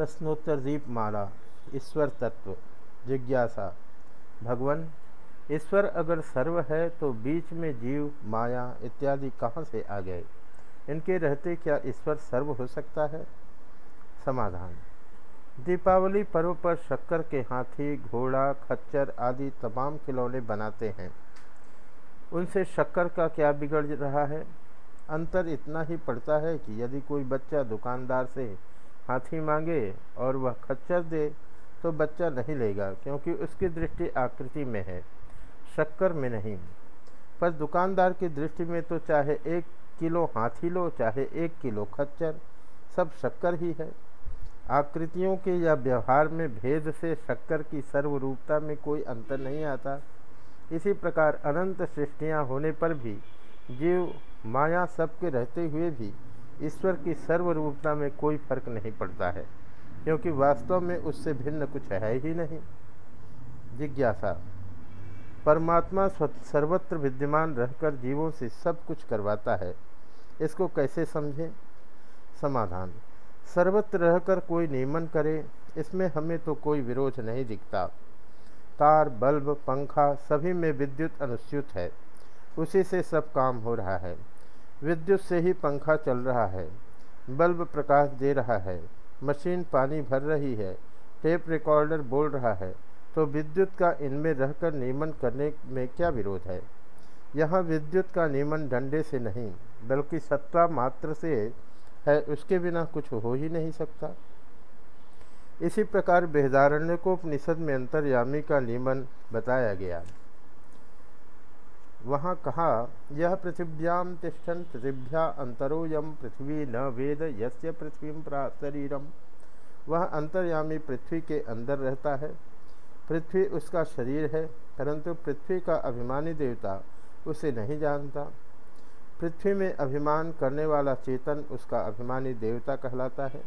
प्रश्नोत्तर दीप दीपमाला ईश्वर तत्व, जिज्ञासा। भगवान, ईश्वर अगर सर्व है तो बीच में जीव, माया इत्यादि कहाँ से आ गए? इनके रहते क्या ईश्वर सर्व हो सकता है? समाधान। दीपावली पर्व पर शक्कर के हाथी, घोड़ा, खच्चर आदि तमाम खिलौने बनाते हैं। उनसे शक्कर का क्या बिगड़ रहा है? अंतर इतना ही पड़ता है कि यदि कोई बच्चा दुकानदार से हाथी मांगे और वह खच्चर दे तो बच्चा नहीं लेगा, क्योंकि उसकी दृष्टि आकृति में है, शक्कर में नहीं। पर दुकानदार की दृष्टि में तो चाहे एक किलो हाथी लो, चाहे एक किलो खच्चर, सब शक्कर ही है। आकृतियों के या व्यवहार में भेद से शक्कर की सर्वरूपता में कोई अंतर नहीं आता। इसी प्रकार अनंत सृष्टियाँ होने पर भी, जीव, माया सबके रहते हुए भी ईश्वर की सर्वरूपता में कोई फ़र्क नहीं पड़ता है, क्योंकि वास्तव में उससे भिन्न कुछ है ही नहीं। जिज्ञासा। परमात्मा सर्वत्र विद्यमान रहकर जीवों से सब कुछ करवाता है। इसको कैसे समझें? समाधान। सर्वत्र रहकर कोई नियमन करे, इसमें हमें तो कोई विरोध नहीं दिखता। तार, बल्ब, पंखा सभी में विद्युत अनुस्यूत है। उसी से सब काम हो रहा है। विद्युत से ही पंखा चल रहा है। बल्ब प्रकाश दे रहा है। मशीन पानी भर रही है। टेप रिकॉर्डर बोल रहा है। तो विद्युत का इनमें रहकर नियमन करने में क्या विरोध है? यहाँ विद्युत का नियमन डंडे से नहीं, बल्कि सत्ता मात्र से है। उसके बिना कुछ हो ही नहीं सकता। इसी प्रकार बेहदारण्य को उपनिषद में अंतर्यामी का नियमन बताया गया। वहाँ कहा, यह पृथिव्याम तिष्ठन पृथिव्या अंतरो यम पृथ्वी न वेद यस्य पृथ्वी शरीरम वह अंतर्यामी पृथ्वी के अंदर रहता है। पृथ्वी उसका शरीर है, परंतु पृथ्वी का अभिमानी देवता उसे नहीं जानता। पृथ्वी में अभिमान करने वाला चेतन उसका अभिमानी देवता कहलाता है।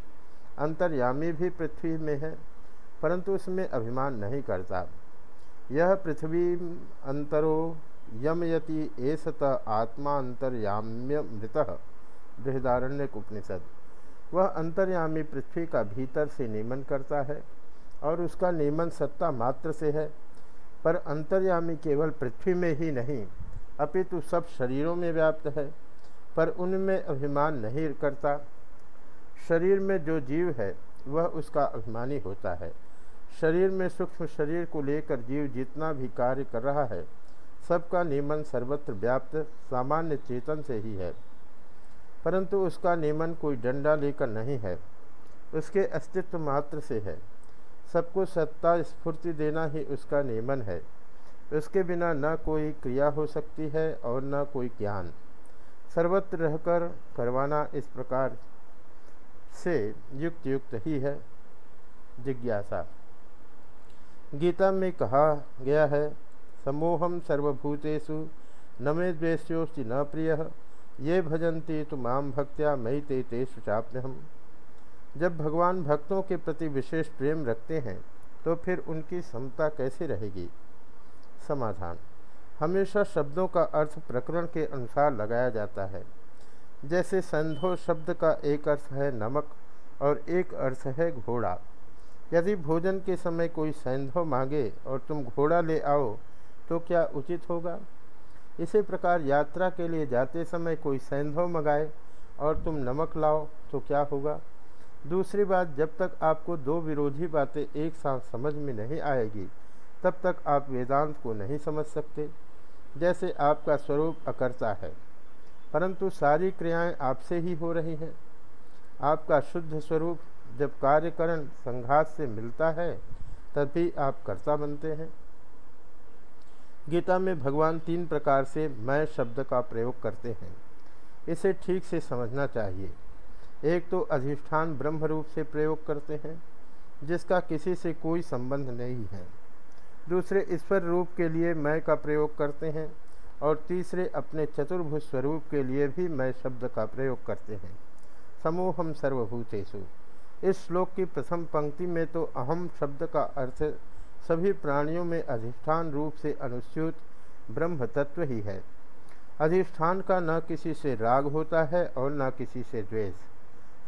अंतर्यामी भी पृथ्वी में है, परंतु उसमें अभिमान नहीं करता। यह पृथ्वी अंतरो यमयति एसत आत्मा अंतर्याम्य मृत। बृहदारण्य उपनिषद। वह अंतर्यामी पृथ्वी का भीतर से नियमन करता है और उसका नियमन सत्ता मात्र से है, पर अंतर्यामी केवल पृथ्वी में ही नहीं, अपितु सब शरीरों में व्याप्त है, पर उनमें अभिमान नहीं करता। शरीर में जो जीव है, वह उसका अभिमानी होता है। शरीर में सूक्ष्म शरीर को लेकर जीव जितना भी कार्य कर रहा है सबका नियमन सर्वत्र व्याप्त, सामान्य चेतन से ही है। परंतु उसका नियमन कोई डंडा लेकर नहीं है। उसके अस्तित्व मात्र से है। सबको सत्ता, स्फूर्ति देना ही उसका नियमन है। उसके बिना न कोई क्रिया हो सकती है और न कोई ज्ञान। सर्वत्र रहकर करवाना इस प्रकार से युक्त युक्त ही है। जिज्ञासा। गीता में कहा गया है समोहम सर्वभूतेषु, न मे द्वेष्योस्ति न प्रिय। ये भजन्ति तो माम भक्त्या मई ते तेषु चाप्यहम। जब भगवान भक्तों के प्रति विशेष प्रेम रखते हैं तो फिर उनकी समता कैसे रहेगी? समाधान। हमेशा शब्दों का अर्थ प्रकरण के अनुसार लगाया जाता है। जैसे संधो शब्द का एक अर्थ है नमक और एक अर्थ है घोड़ा। यदि भोजन के समय कोई सैंधव मांगे और तुम घोड़ा ले आओ तो क्या उचित होगा? इसी प्रकार यात्रा के लिए जाते समय कोई सैंधव मंगाए और तुम नमक लाओ तो क्या होगा? दूसरी बात, जब तक आपको दो विरोधी बातें एक साथ समझ में नहीं आएगी, तब तक आप वेदांत को नहीं समझ सकते, जैसे आपका स्वरूप अकर्ता है। परंतु सारी क्रियाएँ आपसे ही हो रही हैं। आपका शुद्ध स्वरूप जब कार्यकरण संघात से मिलता है, तभी आप कर्ता बनते हैं। गीता में भगवान तीन प्रकार से मैं शब्द का प्रयोग करते हैं। इसे ठीक से समझना चाहिए। एक तो अधिष्ठान ब्रह्म रूप से प्रयोग करते हैं, जिसका किसी से कोई संबंध नहीं है। दूसरे ईश्वर रूप के लिए मैं का प्रयोग करते हैं, और तीसरे अपने चतुर्भुज स्वरूप के लिए भी मैं शब्द का प्रयोग करते हैं। समूहम सर्वभूतेषु। इस श्लोक की प्रथम पंक्ति में तो अहम शब्द का अर्थ सभी प्राणियों में अधिष्ठान रूप से अनुस्यूत ब्रह्म तत्व ही है। अधिष्ठान का न किसी से राग होता है और न किसी से द्वेष।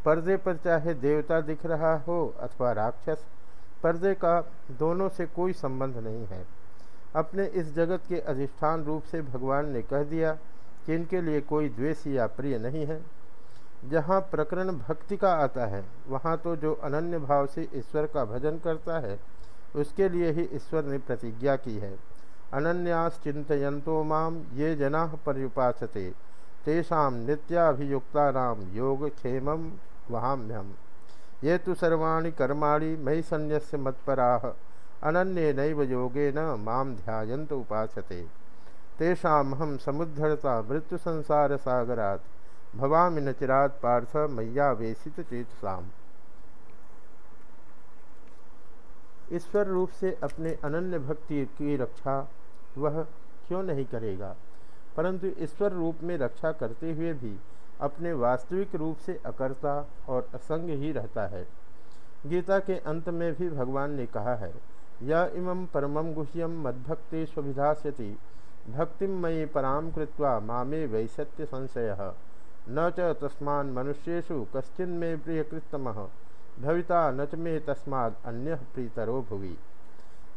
पर्दे पर चाहे देवता दिख रहा हो अथवा राक्षस, पर्दे का दोनों से कोई संबंध नहीं है। अपने इस जगत के अधिष्ठान रूप से भगवान ने कह दिया कि इनके लिए कोई द्वेष या प्रिय नहीं है। जहाँ प्रकरण भक्ति का आता है, वहाँ तो जो अनन्य भाव से ईश्वर का भजन करता है उसके लिए ही ईश्वर ने प्रतिज्ञा की है। अनन्यास चिंतयंतो माम ये जना पर्युपासते। तेषा नित्याभियुक्ता योग क्षेम वहाम्यम ये तो सर्वाणी कर्माणि मयि संन्यस्य मत्पराः। अनन्य नैव योगेन माम ध्यायंत उपासते। तेषाहम समुद्धरता मृत्यु संसार सागरात भवामि न चिरात पार्थ मैया वेशित चेतसाम ईश्वर रूप से अपने अनन्य भक्ति की रक्षा वह क्यों नहीं करेगा? परंतु ईश्वर रूप में रक्षा करते हुए भी अपने वास्तविक रूप से अकर्ता और असंग ही रहता है। गीता के अंत में भी भगवान ने कहा है, य इमं परमं गुह्यम मद्भक्ति स्वभिधास्यति भक्तिम मयि पराम कृत्वा मामे वैसत्य संशय। न च तस्मान् मनुष्येषु कश्चिन मे प्रियकृतम भविता न च मे तस्माद अन्य प्रीतरो भुवि।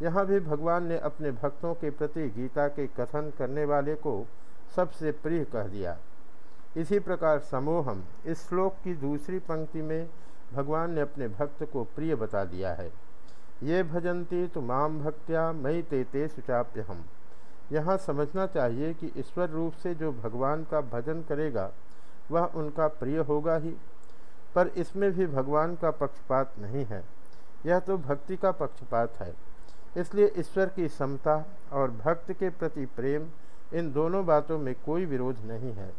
यहाँ भी भगवान ने अपने भक्तों के प्रति गीता के कथन करने वाले को सबसे प्रिय कह दिया। इसी प्रकार समोहम, इस श्लोक की दूसरी पंक्ति में भगवान ने अपने भक्त को प्रिय बता दिया है। ये भजंती तो माम भक्त्या मई ते ते सुचाप्य हम यहाँ समझना चाहिए कि ईश्वर रूप से जो भगवान का भजन करेगा, वह उनका प्रिय होगा ही। पर इसमें भी भगवान का पक्षपात नहीं है। यह तो भक्ति का पक्षपात है। इसलिए ईश्वर की समता और भक्त के प्रति प्रेम इन दोनों बातों में कोई विरोध नहीं है।